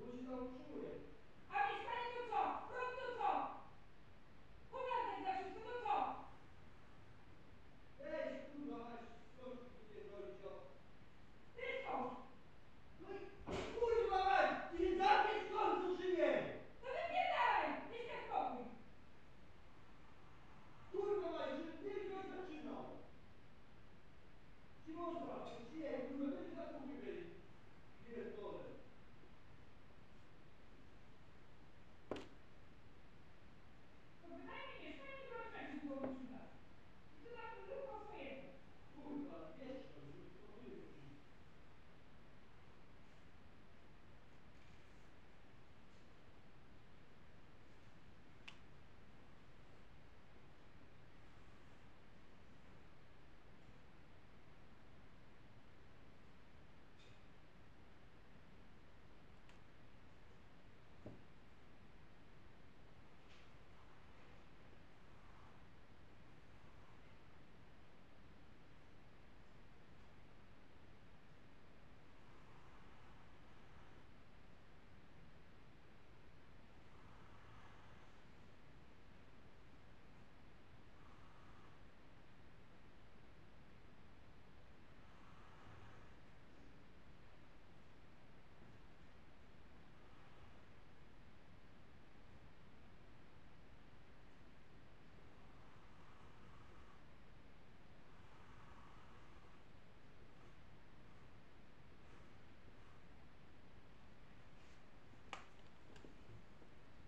Ludzi nauczyłem. A mieszkańców co?